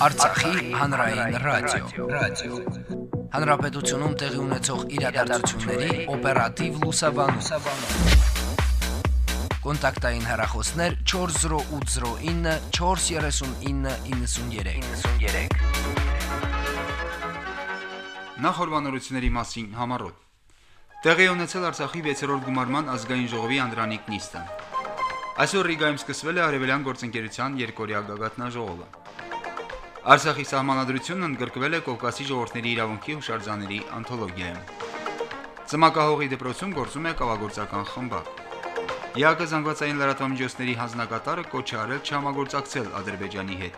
Արցախի հանրային ռադիո, ռադիո։ Հանրապետությունում տեղի ունեցող իրադարձությունների օպերատիվ լուսաբանում։ Կոնտակտային հեռախոսներ 40809 43993։ 93։ Նախորbanությունների մասին համառոտ։ Տեղի ունեցել Արցախի 6-րդ գումարման ազգային ժողովի անդրանիկ նիստը։ Այսօր Ռիգայում սկսվել է Արևելյան գործընկերության երկորյա գագաթնաժողովը։ Արցախի սահմանադրությունն ընդգրկվել է Կովկասի ժողովրդների իրավունքի հուշարձանների անթոլոգիայում։ Ծմակահողի դպրոցում գործում է կավագործական խմբակ։ ԵԱԿ զանգվածային լրատվամիջոցների հանձնակատարը կոչ է արել չհամագործակցել Ադրբեջանի հետ։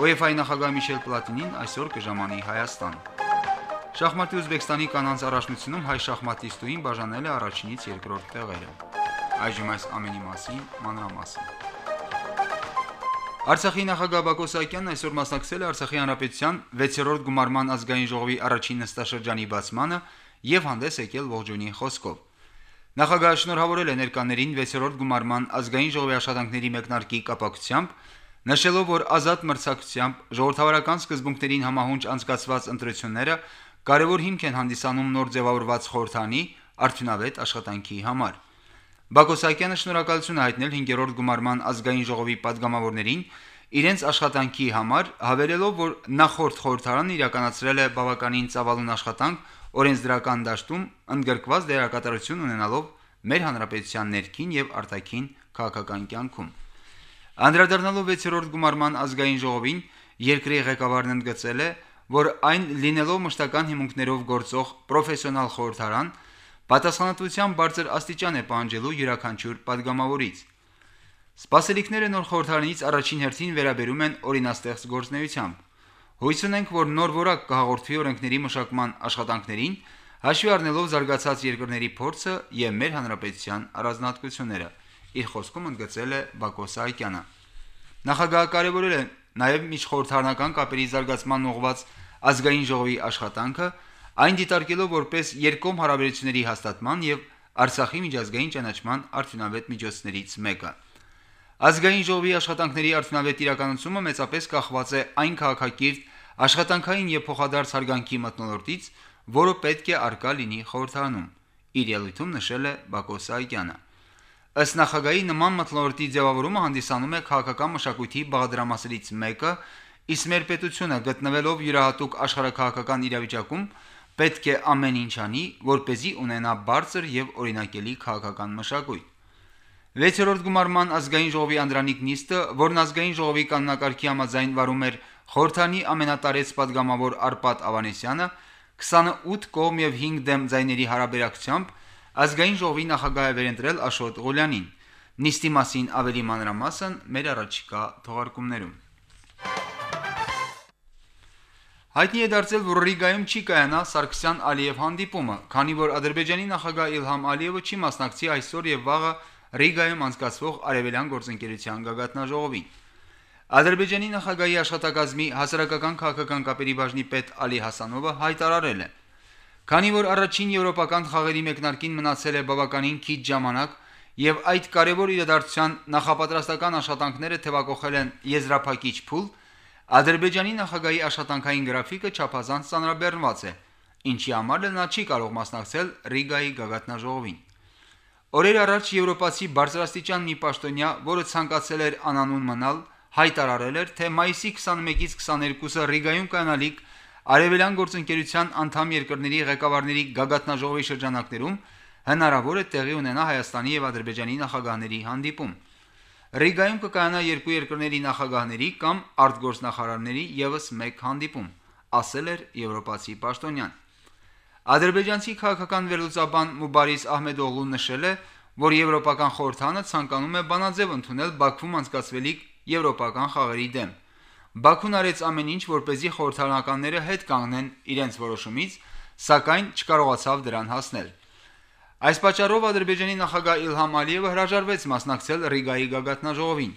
UEFA-ի նախագահ Միշել Պլատինին այսօր կժամանի Հայաստան։ Շախմատի Ուզբեկստանի կանանց առաջնությունում հայ շախմատիստուին բաժանել է առաջինից երկրորդ տեղերը։ Այժմ այս ամենի մասին մանրամասն։ Արցախի նախագահ Բակո Սահակյանն այսօր մասնակցել է Արցախի հանրապետության 6-րդ գումարման ազգային ժողովի առաջին նստաշրջանի բացմանը եւ հանդես եկել ողջունի խոսքով։ Նախագահը շնորհավորել է ներկաներին 6-րդ գումարման ազգային ժողովի աշխատանքների մեկնարկի կապակցությամբ, նշելով, որ ազատ մրցակցությամբ ժողովրդավարական սկզբունքներին համահունչ անցկացված ընտրությունները կարևոր հիմք են հանդիսանում նոր ձևավորված խորհրդանի արդյունավետ աշխատանքի համար։ Բակոսյանը շնորհակալություն է հայտնել 5-րդ գումարման ազգային ժողովի падգամավորներին իրենց աշխատանքի համար, հավելելով, որ նախորդ խորհրդարանն իրականացրել է բավականին ծավալուն աշխատանք օրենսդրական դաշտում ընդգրկված դերակատարություն ունենալով մեր հանրապետության ներքին եւ արտաքին քաղաքական կյանքում։ Անդրադառնալով 6-րդ գումարման ազգային ժողովին, երկրի ղեկավարն ընդգծել է, որ այն լինելով մշտական հիմունքներով գործող պրոֆեսիոնալ խորհրդարան Պատասխանատվության բարձր աստիճան է պահանջելու յուրաքանչյուր падգամավորից։ Սպասելիքները նոր խորհրդարանից առաջին հերթին վերաբերում են օրինաստեղծ գործնեությամբ։ Հույս ունենք, որ նոր ворակ կհաղորդվի օրենքների մշակման աշխատանքներին, հաշվի առնելով զարգացած երկրների փորձը եւ մեր հանրապետության առանձնահատկությունները։ Իր խոսքում ընդգծել է Բակո Սահակյանը։ Նախագահը կարևորել է նաեւ միջխորհրդարանական կապերի զարգացման ուղղված ազգային ժողովի աշխատանքը, այն դիտարկելով որպես երկկողմ հարաբերությունների հաստատման եւ Արցախի միջազգային ճանաչման արդյունավետ միջոցներից մեկը։ Ազգային ժողովի աշխատանքների արդյունավետ իրականացումը մեծապես կախված է այն քաղաքակիրթ աշխատանքային եւ փոխադարձ հարգանքի մտնոլորտից, որը պետք է արկա լինի խորհրդարանում։ Իր ելույթում նշել է Բակո Սահակյանը։ Ըստ նախագահի նման մտնոլորտի ձևավորումը հանդիսանում է քաղաքական մշակույթի բաղադրամասերից մեկը, իսկ մեր պետությունը գտնվելով յուրահատուկ աշխարհակաղակական իրավիճակում պետք է ամեն ինչ անի, որ เป զի ունենա բարձր եւ օրինակելի քաղաքական մշակույթ։ 6-րդ գումարման ազգային ժողովի անդրանիկ նիստը, որն ազգային ժողովի կանոնակարգի համաձայն վարում էր խորթանի ամենատարեց падգամավոր Արպատ Ավանեսյանը, 28 կողմ եւ 5 դեմ ձայների հարաբերակցությամբ ազգային ժողովի նախագահը վերընտրել Աշոտ Ղուլյանին։ Նիստի մասին ավելի մանրամասն մեր առաջիկա թողարկումներում։ Հայտնի է դարձել, որ Ռիգայում չի կայանա Սարգսյան-Ալիև հանդիպումը, քանի որ Ադրբեջանի նախագահ Իլհամ Ալիևը չի մասնակցի այսօր եւ վաղը Ռիգայում անցկացվող Արևելյան գործընկերության գագաթնաժողովին։ Ադրբեջանի նախագահի աշխատակազմի հասարակական քաղաքական կապերի բաժնի պետ Ալի Հասանովը հայտարարել է. Քանի որ առաջին եվրոպական խաղերի մեկնարկին մնացել է բավականին քիչ ժամանակ եւ այդ կարևոր իրադարձության նախապատրաստական աշխատանքները թևակողել են եզրափակիչ փուլ, Ադրբեջանի նախագահի աշխատանքային գրաֆիկը չափազանց ծանրաբեռնված է, ինչի համար նա չի կարող մասնակցել Ռիգայի գագաթնաժողովին։ Օրեր առաջ եվրոպացի բարձրաստիճան մի պաշտոնյա, որը ցանկացել էր անանուն մնալ, հայտարարել էր, թե մայիսի 21-ից 22-ը Ռիգայում կանալիք Արևելյան գործընկերության անդամ երկրների ղեկավարների գագաթնաժողովի շրջանակներում հնարավոր է տեղի ունենա Հայաստանի եւ Ադրբեջանի նախագահների հանդիպում։ Ռիգայում կկայանա երկու երկրների նախագահների կամ արտգործնախարարների եւս մեկ հանդիպում, ասել էր եվրոպացի պաշտոնյան։ Ադրբեջանցի քաղաքական վերլուծաբան Մուբարիս Ահմեդօղլուն նշել է, որ եվրոպական խորհրդանը ցանկանում է բանաձև ընդունել Բաքվում անցկացվելիք եվրոպական խաղերի դեմ։ Բաքուն արեց ամեն ինչ, որ เป զի խորհրդարանականները հետ կանգնեն իրենց որոշումից, սակայն չկարողացավ դրան հասնել։ Այս պատճառով Ադրբեջանի նախագահ Իլհամ Ալիևը հրաժարվեց մասնակցել Ռիգայի գագաթնաժողովին։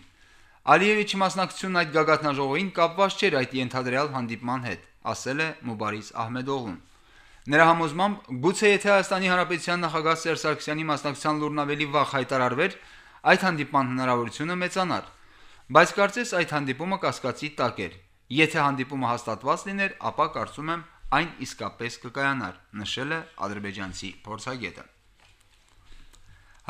Ալիևի չմասնակցությունն այդ գագաթնաժողովին կապված չէր այդ ենթադրյալ հանդիպման հետ, ասել է Մուբարիս Ահմեդօղլուն։ Նրա համոզմամբ գուցե եթե Հայաստանի Հանրապետության նախագահ Սերժ Սարգսյանի մասնակցության լուրն ավելի վաղ հայտարարվեր, այդ հանդիպման հնարավորությունը մեծանար։ Բայց կարծես այդ հանդիպումը կասկածի տակ էր, Եթե հանդիպումը հաստատված լիներ, ապա կարծում եմ այն իսկապես կկայանար, նշել է ադրբեջանցի փորձագետը։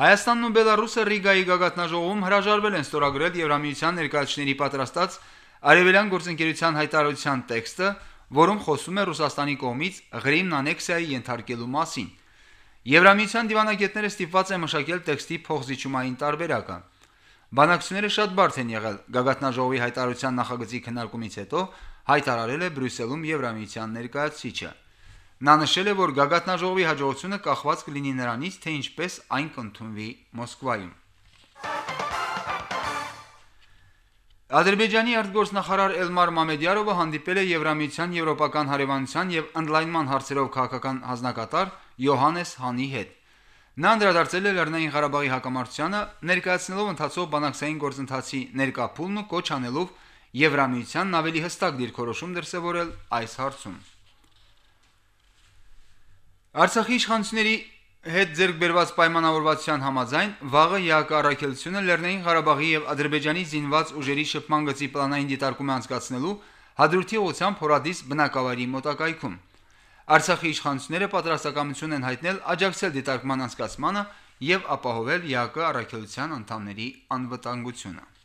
Հայաստանն ու Բելարուսը Ռիգայի գագաթնաժողովում հրաժարվել են ստորագրել Եվրամիության ներկայացուցիչների պատրաստած Արևելյան գործընկերության հայտարարության տեքստը, որում խոսում է Ռուսաստանի կողմից Ղրիմն անեքսիայի ենթարկելու մասին։ Եվրամիության դիվանագետները ստիպված են մշակել տեքստի փոխզիջումային տարբերակը։ Բանակցությունները շատ բարդ են եղել։ Գագաթնաժողովի հայտարարության նախագծի քննարկումից հետո հայտարարել է Բրյուսելում Եվրամիության ներկայացուցիչը։ Նա նշել է, որ գագաթնաժողովի հաջողությունը կախված կլինի նրանից, թե ինչպես այն կընդունվի Մոսկվայում։ Ադրբեջանի արտգործնախարար Էլմար Մամեդյարովը հանդիպել է Եվրամիության եվրոպական հարևանության եւ ընդլայնման հարցերով քաղաքական հանձնակատար Յոհանես Հանի հետ։ Նա անդրադարձել է Լեռնային Ղարաբաղի հակամարտությանը, ներկայացնելով ընթացող բանակցային գործընթացի ներկա փուլն ու կոչ անելով Եվրամիությանն ավելի հստակ դիրքորոշում դրսևորել այս հարցում։ Արցախի իշխանությունների հետ ձեռք բերված պայմանավորվածության համաձայն վաղը ՀԱԿ առաքելությունը Լեռնային Ղարաբաղի եւ Ադրբեջանի զինված ուժերի շփման գծի պլանային դիտարկում է անցկացնելու հադրութի ուղղությամբ Հորադիս բնակավայրի մոտակայքում։ Արցախի իշխանությունները պատրաստակամություն են հայտնել աջակցել դիտարկման անցկացմանը եւ ապահովել ՀԱԿ առաքելության անդամների անվտանգությունը։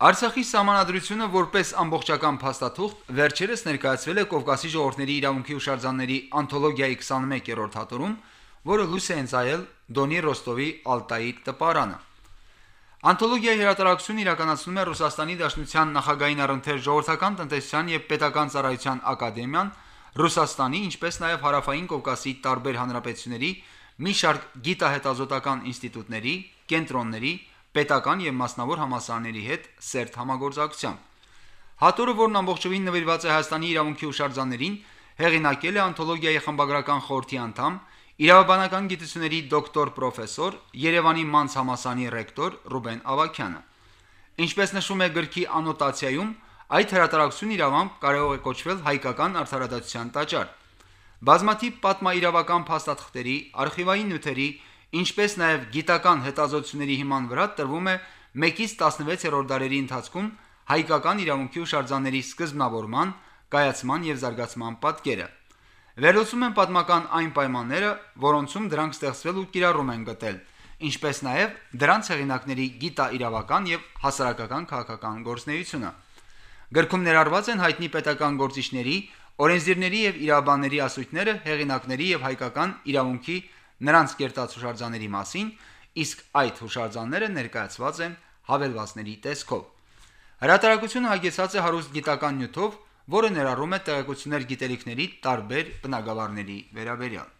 Արցախի համանadrությունը որպես ամբողջական փաստաթուղթ վերջերս ներկայացվել է Կովկասի ժողովրդների իրավունքի հուշարձանների անթոլոգիայի 21-րդ հատորում, որը լույս է ընծայել Դոնի Ռոստովի Ալտայի տպարանը։ Անթոլոգիայի հրատարակությունը իրականացնում է Ռուսաստանի Դաշնության նախագահային առընթեր ժողովրդական տնտեսության եւ պետական ծառայության ակադեմիան, Ռուսաստանի, ինչպես նաեւ Հարավային Կովկասի տարբեր հանրապետությունների մի շարք գիտահետազոտական ինստիտուտների, կենտրոնների պետական եւ մասնավոր համասարների հետ սերտ համագործակցությամբ։ Հատորը, որն ամբողջովին նվիրված է Հայաստանի իրավունքի հուշարձաններին, հեղինակել է անթոլոգիայի խմբագրական խորհրդի անդամ, իրավաբանական գիտությունների դոկտոր պրոֆեսոր, Երևանի մանց համասանի ռեկտոր Ռուբեն Ավակյանը։ Ինչպես նշվում է գրքի անոտացիայում, այդ հրատարակությունն իրավամբ կարող է կոչվել հայկական արդարադատության տաճար։ Բազմաթիվ պատմաիրավական փաստաթղթերի, արխիվային նյութերի, ինչպես նաև գիտական հետազոտությունների հիման վրա տրվում է 1-ից 16-րդ դարերի ընթացքում հայկական իրավունքի հուշարձանների սկզբնավորման, կայացման եւ զարգացման պատկերը։ Վերլուծում են պատմական այն պայմանները, որոնցում դրանք ստեղծվել ու կիրառում են գտել, ինչպես նաև դրանց հեղինակների գիտա-իրավական եւ հասարակական քաղաքական գործնեությունը։ Գրքում ներառված են հայտնի պետական գործիչների, օրենսդիրների եւ իրավաբանների ասույթները հեղինակների եւ հայկական իրավունքի նրանց կերտած հուշարձանների մասին, իսկ այդ հուշարձանները ներկայացված են հավելվածների տեսքով։ Հրատարակությունը հագեցած է հարուստ գիտական նյութով, որը ներառում է տեղեկություններ գիտելիքների տարբեր բնագավառների վերաբերյալ։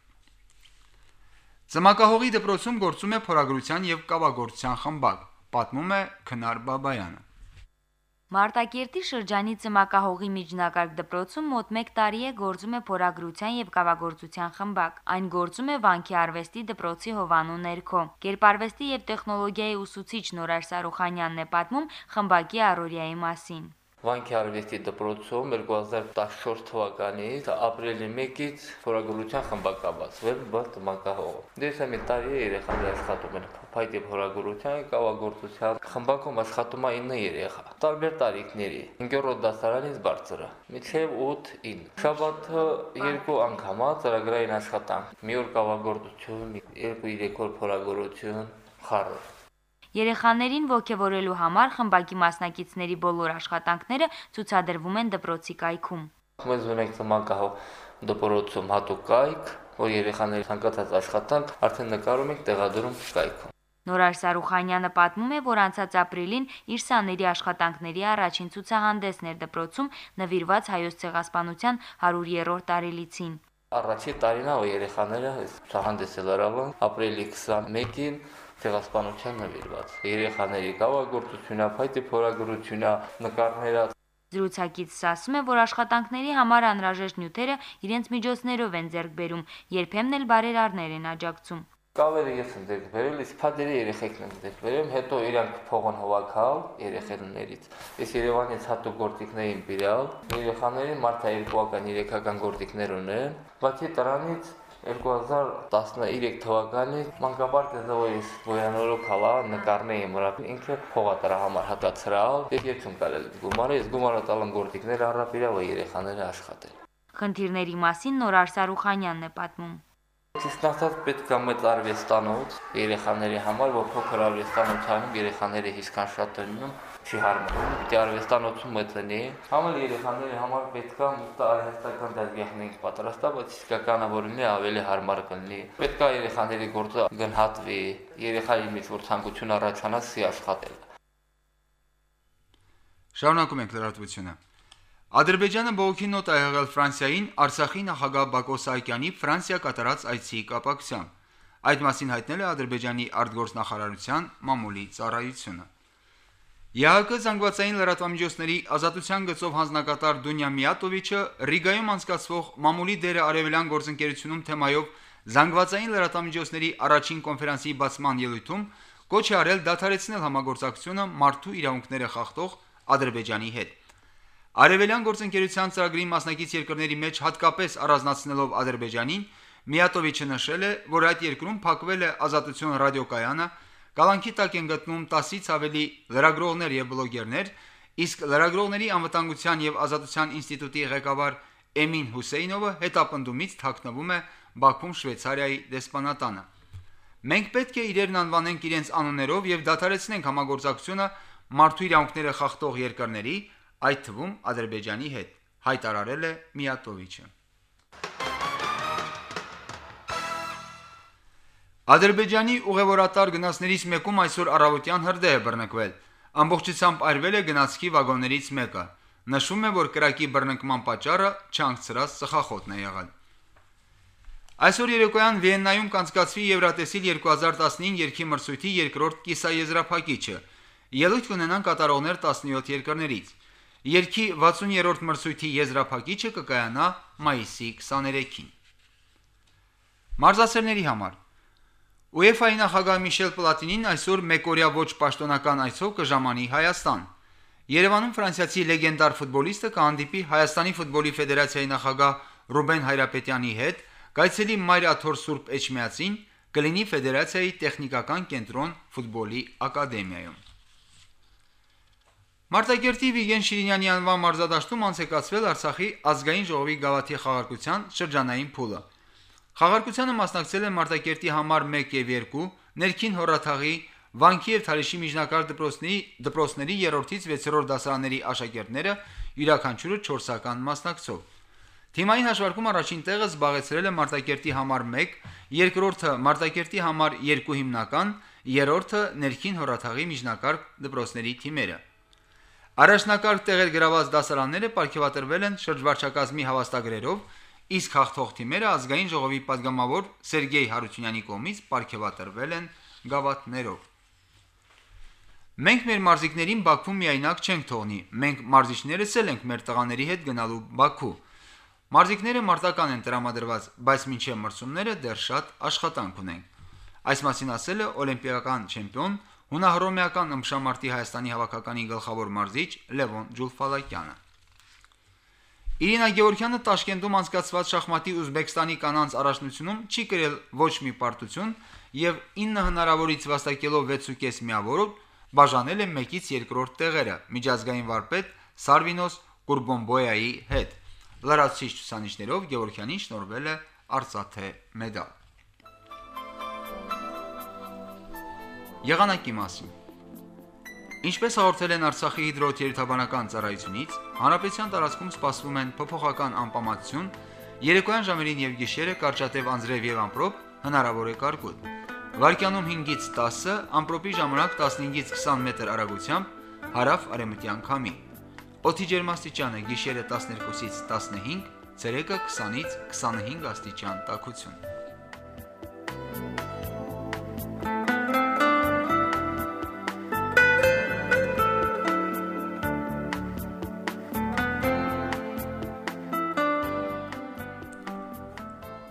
Ծմակահողի դպրոցում գործում է փորագրության եւ կավագործության խմբակ, պատմում է Քնար Բաբայանը։ Մարտակերտի շրջանի Ծմակահողի միջնակարգ դպրոցում մոտ 1 տարի է գործում է փորագրության եւ կավագործության խմբակ։ Այն գործում է Վանքի արվեստի դպրոցի հովանու ներքո։ Կերպարվեստի եւ տեխնոլոգիայի ուսուցիչ Նորար Սարուխանյանն է պատմում խմբակի առօրյայի մասին։ Վանքի արվեստի դպրոցում 2014 թվականից ապրիլի 1-ից փորագրության խմբակ կաբացվել բաց մանկահողը։ Դες մի տարի երեխաներ աշխատում են փայտի փորագրության, կավագործության խմբակում աշխատում է 9 երեխա։ Տարբեր տարիքների 5-րդ դասարանից բարձրը։ Մինչև 8-9։ Շաբաթը երկու անգամ ծրագրային աշխատանք։ Մի օր կավագործություն, 2-3 օր փորագրություն, խառը։ Երեխաներին ողջևորելու համար խմբակի մասնակիցների բոլոր աշխատանքները ցուցադրվում են դպրոցի կայքում։ Մենք ունենք ցմակահող դպրոցում հատուկ կայք, որ երեխաների ցանկացած աշխատանք արդեն նկարում ենք տեղադրում կայքում։ Նորար Սարուխանյանը պատմում է, որ անցած ապրիլին իր սաների աշխատանքների առաջին ցուցահանդեսն էր դպրոցում նվիրված հայոց ցեղասպանության 100-րդ տարելիցին։ Առաջի տարին որ երեխաները ցուցահանդեսը լրավում ապրիլի 21-ին ցեղասպանության նվիրված։ Երեխաների կավագործությունա, փայտի փորագրությունա, նկարները Զրուցակիցս ասում է, որ աշխատանքների համար անհրաժեշտ նյութերը իրենց միջոցներով են ձեռք բերում, երբեմն էլ բարերարներ են աջակցում։ Կավերը ես եմ ձեռք բերել, իսկ փադերի երեխեքն եմ ձեռք բերել, հետո իրանք փողոն հովակալ երեխաներից։ Ես Երևանից հատուկ գործիքներ եմ բերել, երեխաներին մարդա երկուական, երեքական գործիքներ ունեն, բացի դրանից 2013 թվականի մանկապարկ դեզովից գոյանորոք հալա նկարնեի մրա ինքը փողա դրա համար հատացրալ եւ երկում կարել գումարը ես գումարը տալն գործիքներ առապիրա ու երեխաները աշխատել Խնդիրների մասին Նոր Արսարուխանյանն է պատմում։ Իսկնացած պետք է մեծ արվեստանոց երեխաների համար, որ փոքր արվեստանոցանում երեխաները իսկան շատ դնում չի հարմարում։ Պիտի արվեստանոցում մտնի։ Համալ երեխաների համար պետք է արհեստական դերգեհնենք պատրաստա, բայց իսկականը որ լինի ավելի հարմար կլինի։ Պետք է երեխաների գործը գնահատվի, երեխայի մեջ որ ցանկություն առաջանա, սի աշխատել։ Շարունակում ենք լրատվությունը։ Ադրբեջանը բողոքի նոտ է եղել Ֆրանսիային Արցախի նախագահ Բակո Սահակյանի Ֆրանսիա կատարած այցի կապակցությամբ։ Այդ մասին հայտնել է Ադրբեջանի արտգործնախարարության մամուլի ծառայությունը։ ԵԱՀԿ զանգվածային լրատվամիջոցների ազատության գծով հանձնակատար Դունյա Միատովիչը Ռիգայում անցկացվող մամուլի դերը արևելյան գործընկերությունում թեմայով զանգվածային լրատվամիջոցների առաջին կոնֆերանսի բացման ելույթում կոչ է արել դադարեցնել համագործակցությունը մարդու իրավունքները խախտող Ադրբեջանի հետ։ Արևելյան գործընկերության ծրագրի մասնակից երկրների մեջ հատկապես առանձնացնելով Ադրբեջանին, Միատովիչը նշել է, որ այդ երկրում փակվել է Ազատություն ռադիոկայանը, կալանքի տակ են գտնում 10-ից ավելի լրագրողներ եւ բլոգերներ, իսկ լրագրողների անվտանգության եւ ազատության ինստիտուտի ղեկավար Էմին Հուսեյնովը հետապնդումից թաքնվում է Բաքվում Շվեյցարիայի դեսպանատանը։ Մենք պետք է իրերն անվանենք իրենց անուններով եւ դադարեցնենք համագործակցությունը մարդու իրավունքները խախտող երկրների, այդ թվում Ադրբեջանի հետ, հայտարարել է Միատովիչը։ Ադրբեջանի ուղևորատար գնացներից մեկում այսօր առավոտյան հրդեհ է բռնկվել։ Ամբողջությամբ արվել է գնացքի վագոններից մեկը։ Նշվում է, որ կրակի բռնկման պատճառը չանկցրած ծխախոտն է եղել։ Այսօր երեկոյան Վիեննայում կանցկացվի Եվրատեսիլ 2015 երկի մրցույթի երկրորդ կիսաեզրափակիչը։ Ելույթ կունենան կատարողներ 17 երկրներից։ Երկի 60-րդ մրցույթի եզրափակիչը կկայանա մայիսի 23-ին։ Մարզասերների համար UEFA-ի նախագահ Միշել Պլատինին այսօր մեկօրյա ոչ պաշտոնական այցով կժամանի Հայաստան։ Երևանում ֆրանսիացի լեգենդար ֆուտբոլիստը կհանդիպի Հայաստանի ֆուտբոլի ֆեդերացիայի նախագահ Ռուբեն Հայրապետյանի հետ, կայցելի Մայրաթոր Սուրբ Էջմիածին, կլինի ֆեդերացիայի տեխնիկական կենտրոն ֆուտբոլի ակադեմիայում։ Մարտակերտի Վիգեն Շիրինյանի անվան մարզադաշտում անցեկացվել Արցախի ազգային ժողովի գավաթի խաղարկության շրջանային փուլը։ Խաղարկությանը մասնակցել են Մարտակերտի համար 1 եւ 2, ներքին հորաթաղի, Վանքի եւ Թալիշի միջնակարգ դպրոցների դպրոցների 3-ից 6-րդ դասարանների աշակերտները յուրաքանչյուրը 4-ական մասնակցով։ Թիմային հաշվարկում առաջին տեղը զբաղեցրել է Մարտակերտի համար 1, երկրորդը Մարտակերտի համար 2 հիմնական, երրորդը ներքին հորաթաղի միջնակարգ դպրոցների թիմերը։ Առաջնակարգ տեղեր գրաված դասարանները ապարգևատրվել են շրջվարչակազմի հավաստագրերով, Իսկ հաղթողտիմերը ազգային ժողովի падգամավոր Սերգեյ Հարությունյանի կողմից ապարգևատրվել են գավաթներով։ Մենք մեր մարզիկներին Բաքվում միայնակ չենք թողնի։ Մենք մարզիչներս էլ ենք մեր տղաների հետ գնալու Բաքու։ Մարզիկները մարտական են տրամադրված, բայց մինչև մրցումները դեռ շատ աշխատանք ունենք։ Այս մասին ասել է օլիմպիական չեմպիոն հունահռոմեական ըմբշամարտի Հայաստանի հավաքականի գլխավոր մարզիչ Լևոն Ջուլֆալակյանը։ Իրինա Գեորգյանը Տաշկենտում անցկացված շախմատի Ուզբեկստանի կանանց առաջնությունում չի կրել ոչ մի պարտություն եւ 9 հնարավորից վաստակելով 6.5 միավորով բաժանել է 1-ից 2-րդ տեղերը միջազգային վարպետ Սարվինոս Կուրբոմբոյայի հետ։ Լրացուցիչ ցուցանիշներով Գեորգյանին շնորհվել է արծաթե մեդալ։ Եղանակի մասին Ինչպես հաղորդել են Արցախի հիդրոթերապևտաբանական ծառայությունից, հանրապետության տարածքում սպասվում են փոփոխական անպամատություն, երեկոյան ժամերին եւ գիշերը կարճատև անձրև եւ ամպրոպ հնարավոր է կարկուտ։ Վարկյանում 5-ից 10, ամպրոպի ժամանակ 15-ից 20 մետր արագությամբ հարավ արևմտյան քամի։ Օդի ջերմաստիճանը գիշերը 12-ից 15, ցերեկը 20-ից 25 աստիճան տաքություն։